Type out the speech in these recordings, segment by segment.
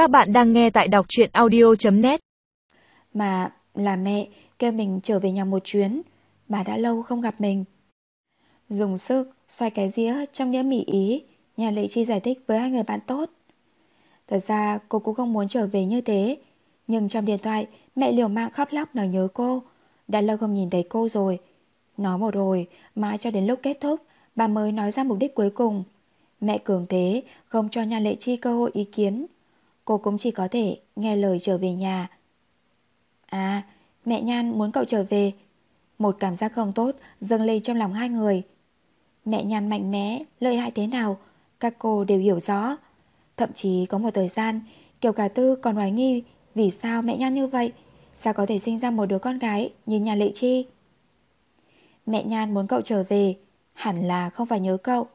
Các bạn đang nghe tại đọc truyện audio.net Mà, là mẹ, kêu mình trở về nhà một chuyến. Bà đã lâu không gặp mình. Dùng sức, xoay cái dĩa trong đĩa mỉ ý, Nhà Lệ Chi giải thích với hai người bạn tốt. Thật ra, cô cũng không muốn trở về như thế. Nhưng trong điện thoại, Mẹ liều mạng khóc lóc nói nhớ cô. Đã lâu không nhìn thấy cô rồi. Nói một hồi, Mãi cho đến lúc kết thúc, Bà mới nói ra mục đích cuối cùng. Mẹ cường thế, Không cho nhà Lệ Chi cơ hội ý kiến. Cô cũng chỉ có thể nghe lời trở về nhà. À Mẹ Nhan muốn cậu trở về. Một cảm giác không tốt dâng lên trong lòng hai người. Mẹ Nhan mạnh mẽ, Lợi hại thế nào, Các cô đều hiểu rõ. Thậm chí có một thời gian Kiều Cả Tư còn hoài nghi Vì sao mẹ Nhan như vậy. Sao có thể sinh ra một đứa con gái như nhà Lệ Chi? Mẹ Nhan muốn cậu trở về, Hẳn là không phải nhớ cậu.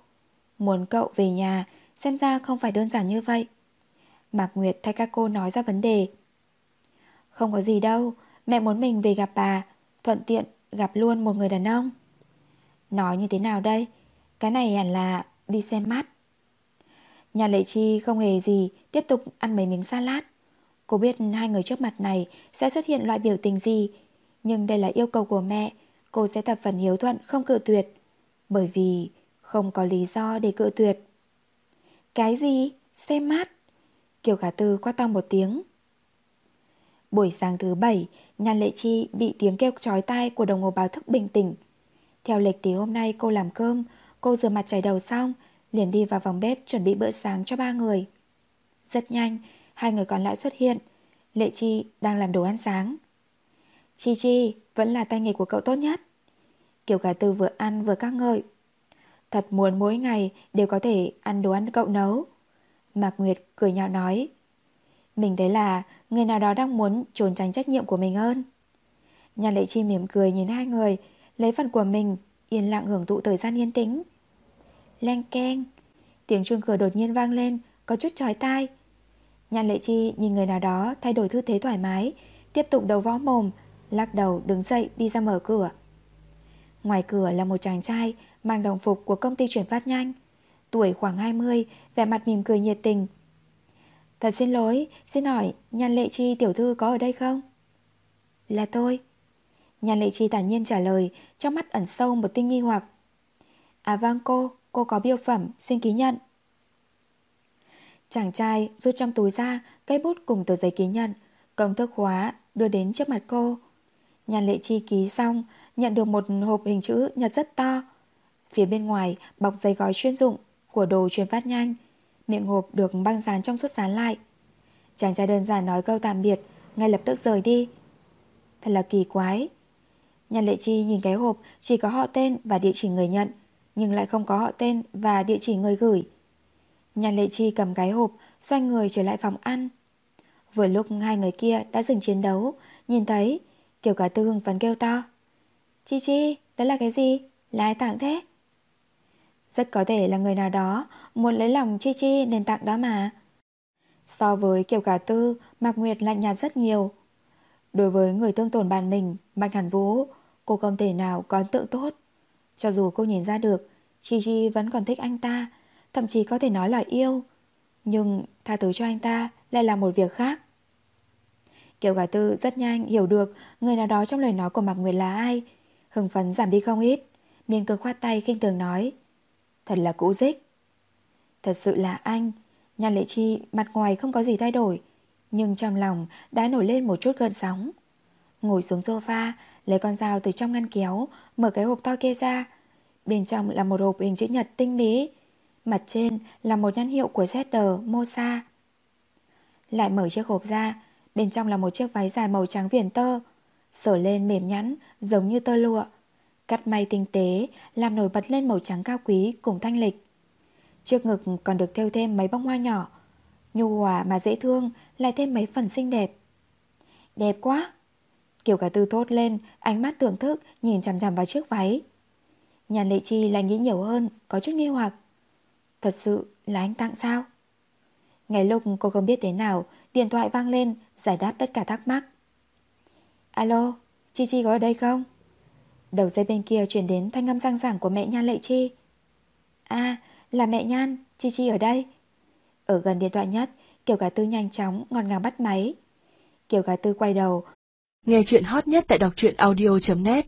Muốn cậu về nhà, Xem ra không phải đơn giản như vậy. Mạc Nguyệt thay các cô nói ra vấn đề. Không có gì đâu, Mẹ muốn mình về gặp bà, Thuận tiện gặp luôn một người đàn ông. Nói như thế nào đây? Cái này hẳn là đi xem mắt Nhà lệ chi không hề gì, Tiếp tục ăn mấy miếng salad. Cô biết hai người trước mặt này Sẽ xuất hiện loại biểu tình gì, Nhưng đây là yêu cầu của mẹ, Cô sẽ tập phần hiếu thuận không cự tuyệt. Bởi vì không có lý do để cự tuyệt. Cái gì? Xem mắt Kiều Khả Tư quát to một tiếng. Buổi sáng thứ bảy, Nhan Lệ Chi bị tiếng kêu chói tai Của đồng hồ báo thức bình tĩnh Theo lịch thì hôm nay cô làm cơm, Cô rửa mặt chải đầu xong, Liền đi vào phòng bếp chuẩn bị bữa sáng cho ba người. Rất nhanh, Hai người còn lại xuất hiện. Lệ Chi đang làm đồ ăn sáng. Chi Chi, vẫn là tay nghề của cậu tốt nhất. Kiều Khả Tư vừa ăn vừa các ngợi. Thật muốn mỗi ngày đều có thể ăn đồ ăn cậu nấu. Mạc Nguyệt cười nhạo nói, Mình thấy là người nào đó đang muốn trốn tránh trách nhiệm của mình hơn. Nhà lệ chi mỉm cười nhìn hai người, Lấy phần của mình, Yên lặng hưởng thụ thời gian yên tĩnh. Leng keng, Tiếng chuông cửa đột nhiên vang lên, Có chút trói tai. Nhà lệ chi nhìn người nào đó thay đổi tư thế thoải mái, Tiếp tục đầu võ mồm, Lắc đầu đứng dậy đi ra mở cửa. Ngoài cửa là một chàng trai, Mang đồng phục của công ty chuyển phát nhanh. Tuổi khoảng 20 Vẻ mặt mỉm cười nhiệt tình. Thật xin lỗi, xin hỏi Nhan Lệ Chi tiểu thư có ở đây không? Là tôi. Nhan Lệ Chi tản nhiên trả lời Trong mắt ẩn sâu một tinh nghi hoặc. À vâng cô, cô có biêu phẩm Xin ký nhận. Chàng trai rút trong túi ra Cây bút cùng tờ giấy ký nhận Công thức hóa đưa đến trước mặt cô. Nhan Lệ Chi ký xong Nhận được một hộp hình chữ nhật rất to. Phía bên ngoài bọc giấy gói chuyên dụng. Của đồ truyền phát nhanh Miệng hộp được băng dán trong suốt dán lại. Chàng trai đơn giản nói câu tạm biệt Ngay lập tức rời đi. Thật là kỳ quái. Nhan lệ chi nhìn cái hộp chỉ có họ tên và địa chỉ người nhận Nhưng lại không có họ tên và địa chỉ người gửi. Nhan lệ chi cầm cái hộp Xoay người trở lại phòng ăn. Vừa lúc hai người kia đã dừng chiến đấu Nhìn thấy Kiều cả tư hưng phấn kêu to. Chi chi, đó là cái gì? Là ai tặng thế? Rất có thể là người nào đó muốn lấy lòng Chi Chi nên tặng đó mà. So với kiểu Cả Tư, Mạc Nguyệt lạnh nhạt rất nhiều. Đối với người tương tổn bạn mình, Bạch Hàn Vũ, cô không thể nào có ấn tượng tốt. Cho dù cô nhìn ra được, Chi Chi vẫn còn thích anh ta, thậm chí có thể nói là yêu. Nhưng tha thứ cho anh ta lại là một việc khác. Kiều Cả Tư rất nhanh hiểu được người nào đó trong lời nói của Mạc Nguyệt là ai. Hưng phấn giảm đi không ít. Miên cường khoát tay khinh thường nói. Thật là cũ dích. Thật sự là anh, Nhan lệ chi mặt ngoài không có gì thay đổi, Nhưng trong lòng đã nổi lên một chút gợn sóng. Ngồi xuống sofa, Lấy con dao từ trong ngăn kéo, Mở cái hộp to kia ra. Bên trong là một hộp hình chữ nhật tinh mỹ, Mặt trên là một nhãn hiệu của Zeder Mosa. Lại mở chiếc hộp ra, Bên trong là một chiếc váy dài màu trắng viền tơ Sở lên mềm nhẵn Giống như tơ lụa. Cắt may tinh tế làm nổi bật lên màu trắng cao quý cùng thanh lịch. Trước ngực còn được thêu thêm mấy bông hoa nhỏ. Nhu hòa mà dễ thương lại thêm mấy phần xinh đẹp. Đẹp quá! Kiều cả tư thốt lên, ánh mắt thưởng thức nhìn chằm chằm vào chiếc váy. Nhàn lệ chi lại nghĩ nhiều hơn, có chút nghi hoặc. Thật sự là anh tặng sao? Ngày lúc cô không biết thế nào, điện thoại vang lên, giải đáp tất cả thắc mắc. Alo, Chi Chi có ở đây không? Đầu dây bên kia chuyển đến thanh âm răng rẳng của mẹ Nhan Lệ Chi. À, là mẹ Nhan, Chi Chi ở đây. Ở gần điện thoại nhất, Kiều gái Tư nhanh chóng, ngọt ngào bắt máy. Kiều gái Tư quay đầu. Nghe chuyện hot nhất tại đọc truyện audio.net